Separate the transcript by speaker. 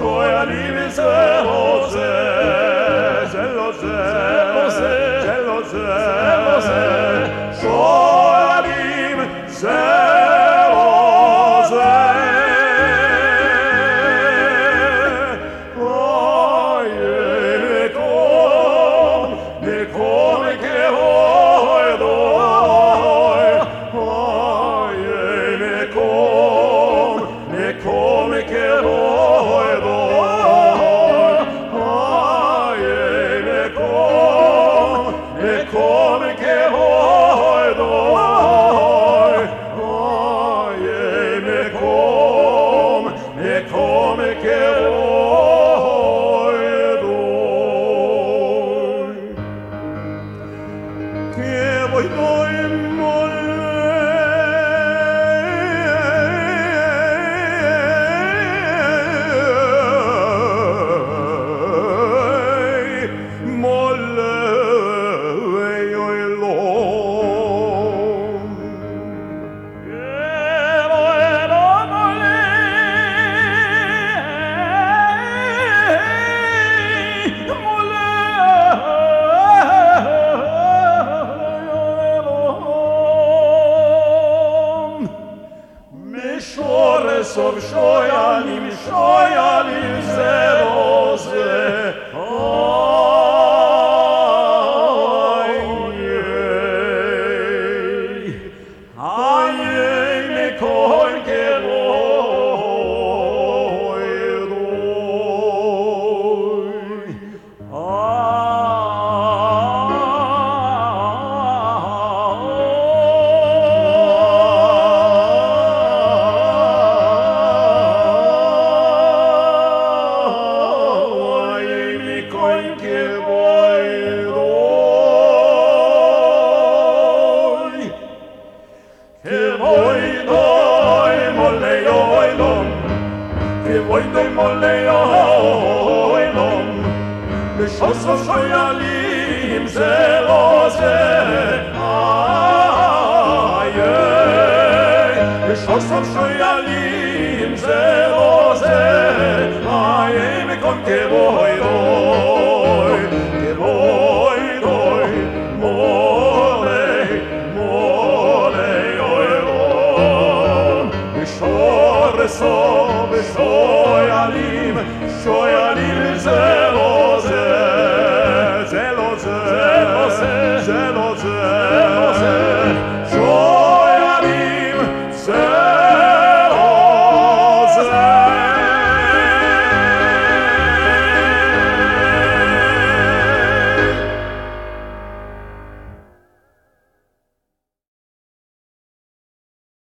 Speaker 1: suoi alibi se zelose, zelose, zelose, José se José José suoi alibi se Oh, yeah, come, come. shore sov shoyalim shoyalim zerose Os so shoyalim ze roze aye. Es os so shoyalim ze roze aye me kon ke